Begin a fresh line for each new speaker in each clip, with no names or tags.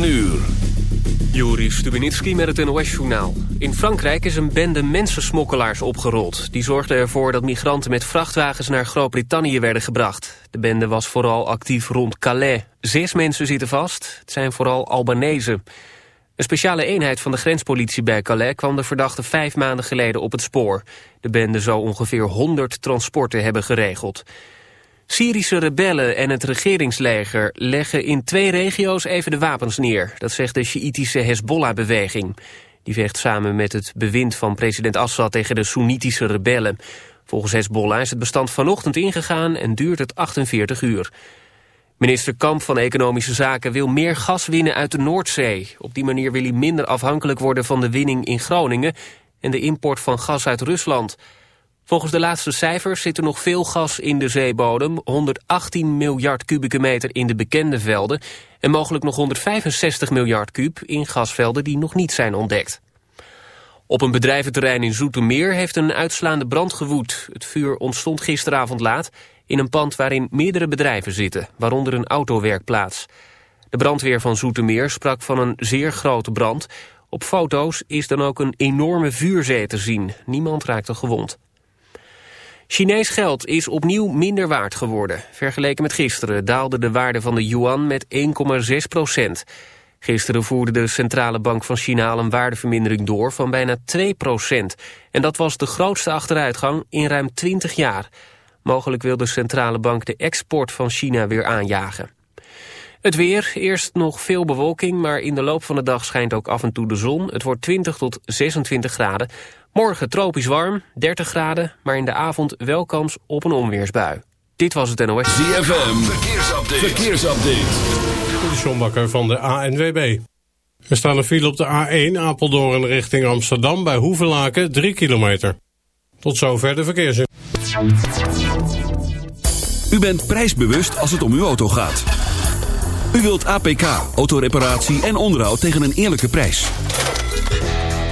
9 uur.
Juri Stubenitski met het NOS-journaal. In Frankrijk is een bende mensensmokkelaars opgerold. Die zorgden ervoor dat migranten met vrachtwagens naar Groot-Brittannië werden gebracht. De bende was vooral actief rond Calais. Zes mensen zitten vast. Het zijn vooral Albanese. Een speciale eenheid van de grenspolitie bij Calais kwam de verdachte vijf maanden geleden op het spoor. De bende zou ongeveer 100 transporten hebben geregeld. Syrische rebellen en het regeringsleger leggen in twee regio's even de wapens neer. Dat zegt de Sjiitische Hezbollah-beweging. Die vecht samen met het bewind van president Assad tegen de Soenitische rebellen. Volgens Hezbollah is het bestand vanochtend ingegaan en duurt het 48 uur. Minister Kamp van Economische Zaken wil meer gas winnen uit de Noordzee. Op die manier wil hij minder afhankelijk worden van de winning in Groningen... en de import van gas uit Rusland... Volgens de laatste cijfers zit er nog veel gas in de zeebodem. 118 miljard kubieke meter in de bekende velden. En mogelijk nog 165 miljard kub in gasvelden die nog niet zijn ontdekt. Op een bedrijventerrein in Zoetermeer heeft een uitslaande brand gewoed. Het vuur ontstond gisteravond laat in een pand waarin meerdere bedrijven zitten, waaronder een autowerkplaats. De brandweer van Zoetermeer sprak van een zeer grote brand. Op foto's is dan ook een enorme vuurzee te zien. Niemand raakte gewond. Chinees geld is opnieuw minder waard geworden. Vergeleken met gisteren daalde de waarde van de yuan met 1,6 procent. Gisteren voerde de Centrale Bank van China al een waardevermindering door van bijna 2 procent. En dat was de grootste achteruitgang in ruim 20 jaar. Mogelijk wil de Centrale Bank de export van China weer aanjagen. Het weer, eerst nog veel bewolking, maar in de loop van de dag schijnt ook af en toe de zon. Het wordt 20 tot 26 graden. Morgen tropisch warm, 30 graden, maar in de avond wel kans op een onweersbui. Dit was het NOS.
ZFM, verkeersupdate. verkeersupdate.
De Sjombakker van de ANWB. Er staan een file op de A1 Apeldoorn richting Amsterdam bij Hoevelaken 3 kilometer. Tot zover de verkeers.
U bent prijsbewust als het om uw auto gaat. U wilt APK, autoreparatie en onderhoud tegen een eerlijke prijs.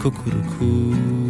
cuckoo.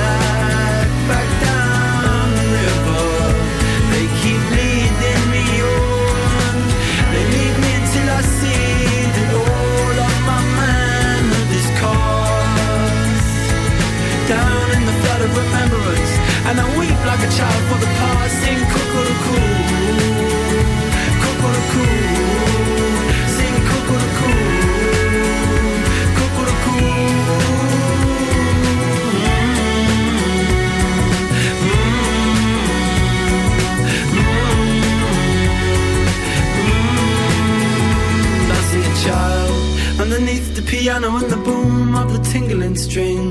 And I weep like a child for the past Sing cuckoo underneath the piano and the boom of the tingling strings,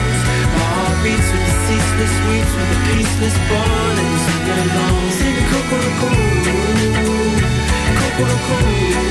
weeds with a peaceless born and sing along. Sing
Coco Coco, Coco Coco.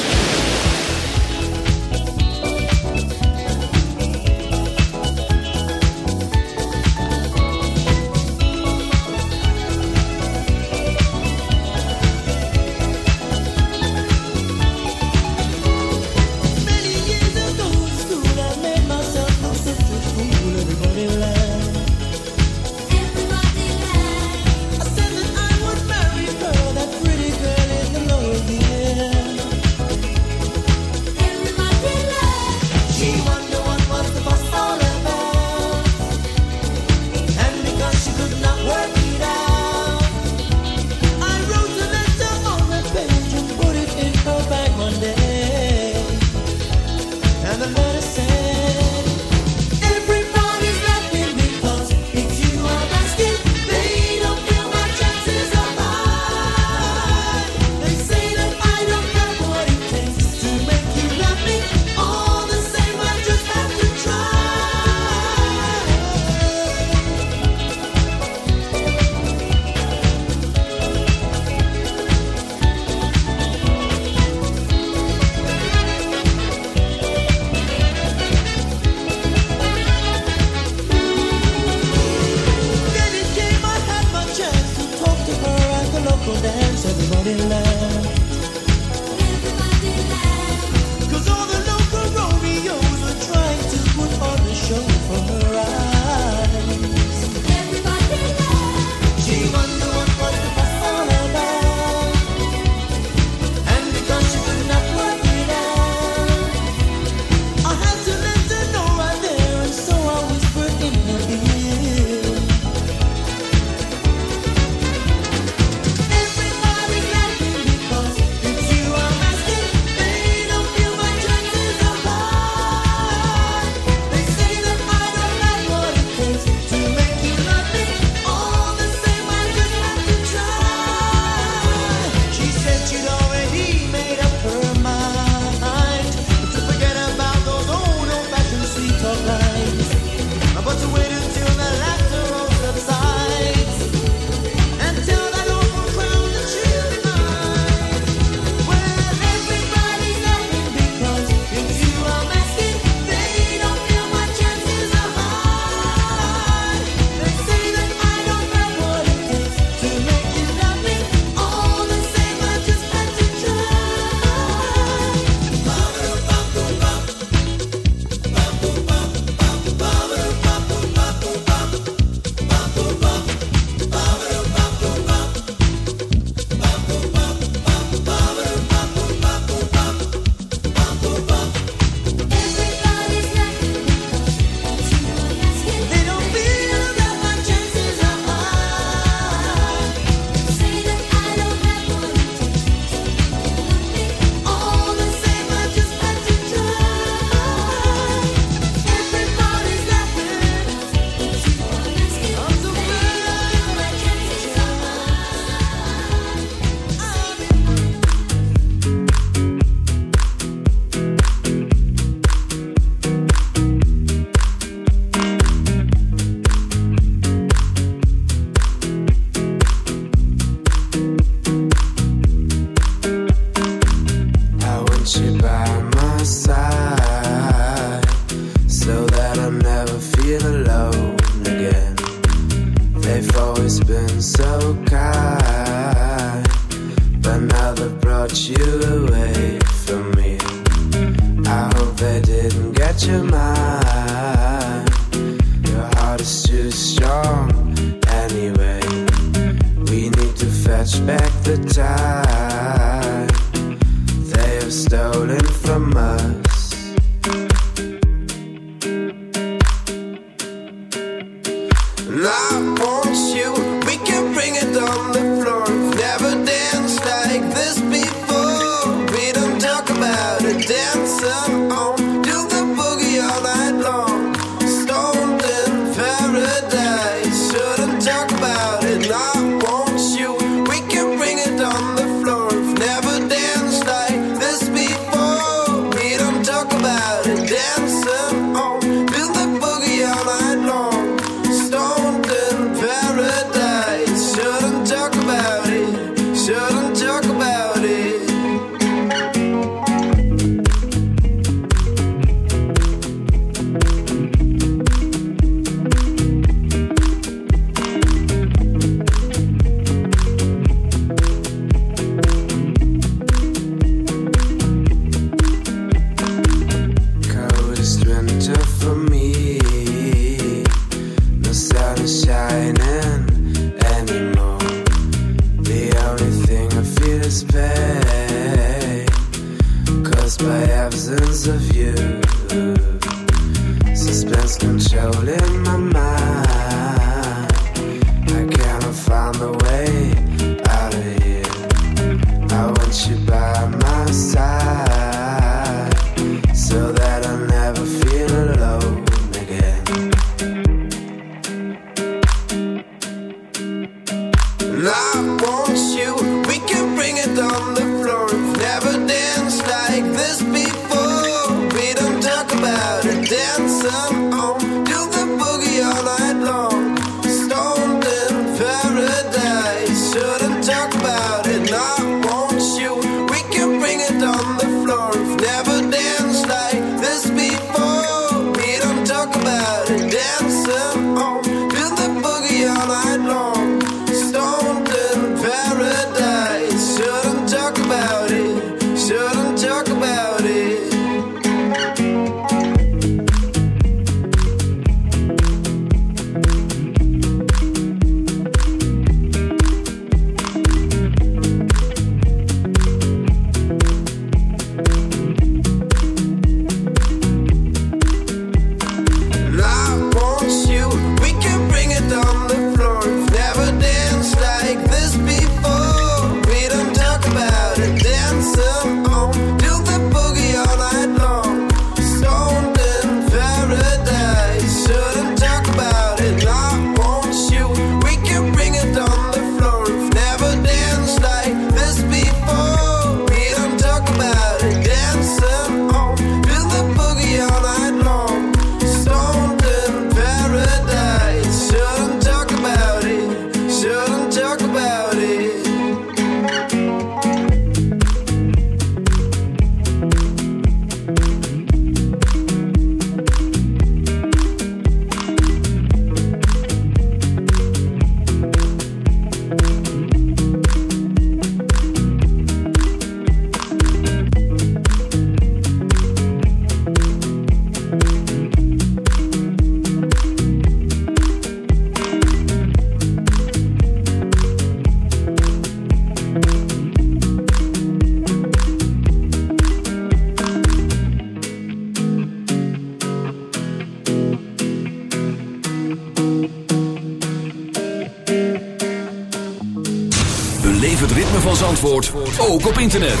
ook op internet.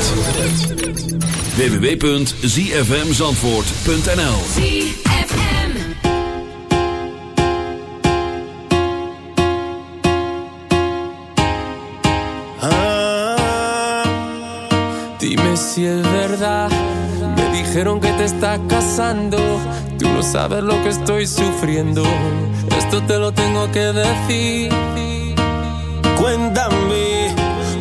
www.zfmzandvoort.nl ZFM
ah, Dime si es verdad. Me dijeron que te estás casando. Tú no sabes lo que estoy sufriendo. Esto te lo tengo que decir.
Cuéntame.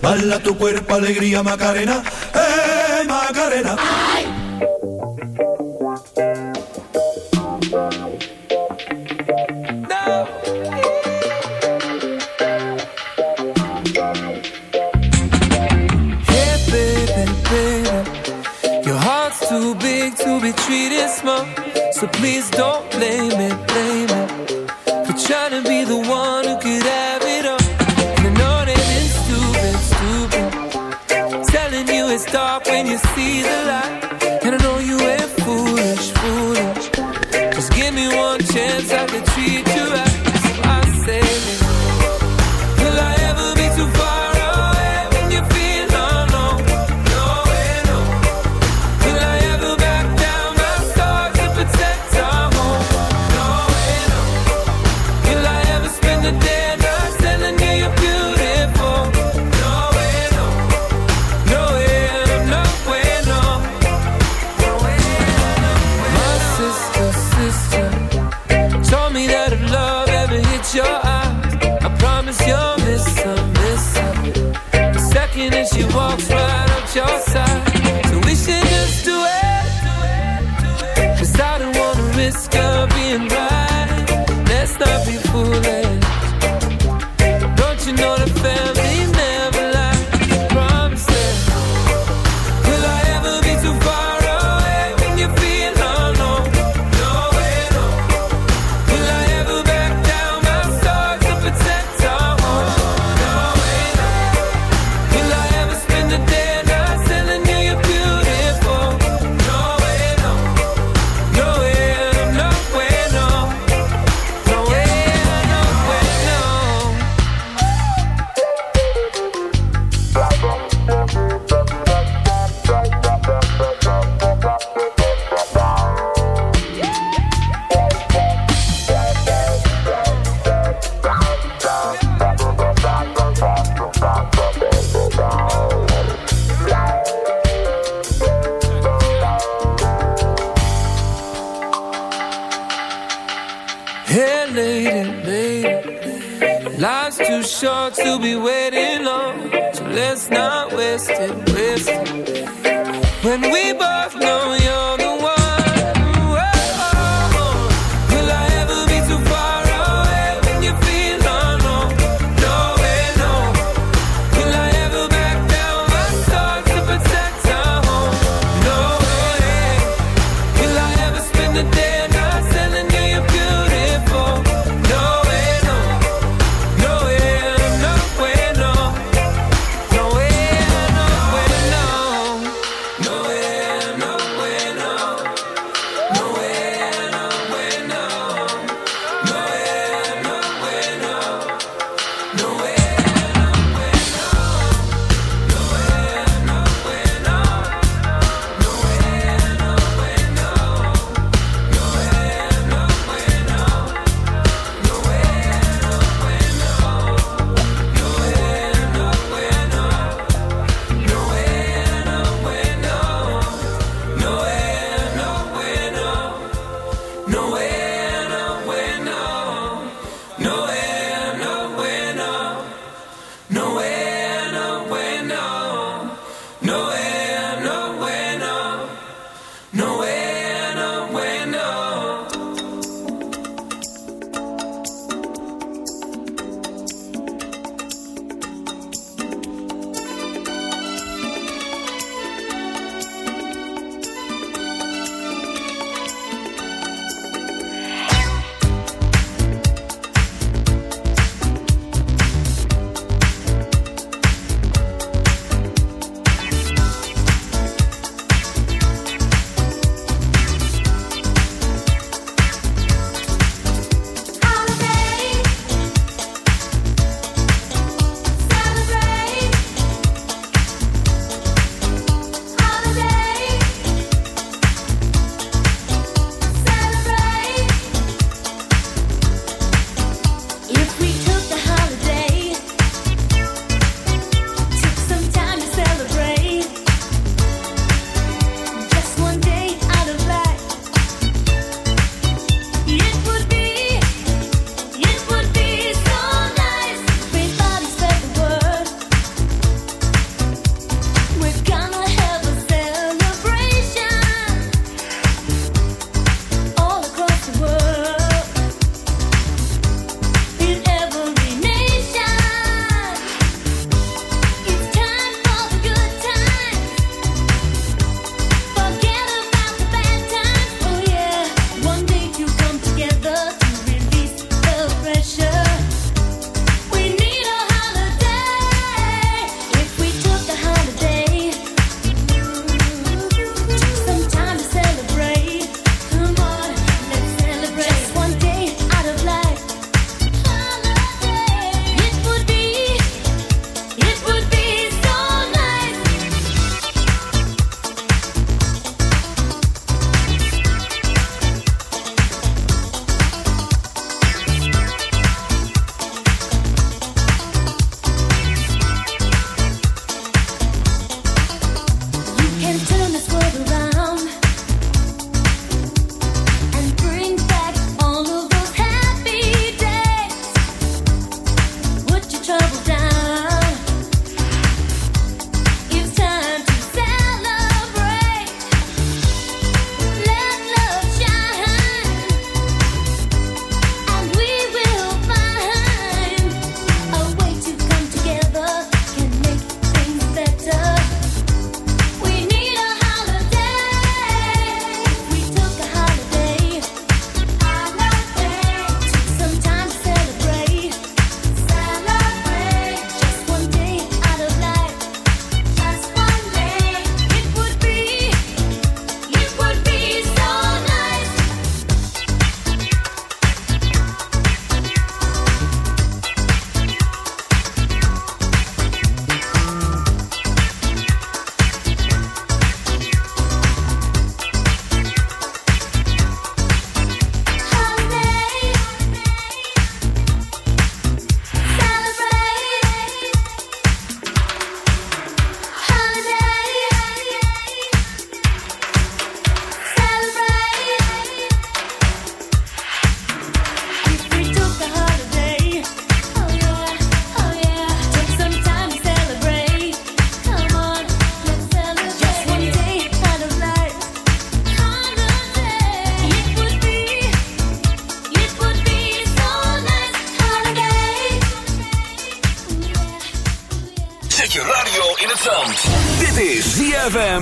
Bala tu
cuerpo, alegría, Macarena. ¡Eh, Macarena!
¡Ay! Treat it small, so please don't blame it. stop dark when you see the light.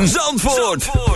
Zandvoort.
Zandvoort.